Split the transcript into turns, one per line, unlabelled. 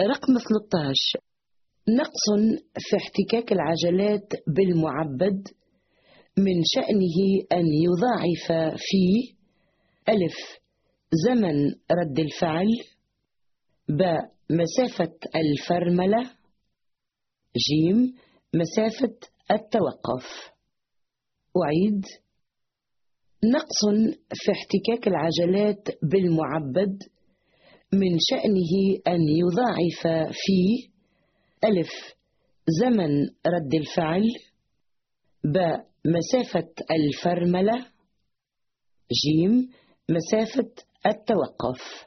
رقم 13 نقص في احتكاك العجلات بالمعبد من شأنه أن يضاعف في ألف. زمن رد الفعل. ب. مسافة الفرملة. جيم مسافة التوقف. أعيد. نقص في احتكاك العجلات بالمعبد من شأنه أن يضاعف في ألف زمن رد الفعل ب مسافة الفرملة جيم مسافة التوقف.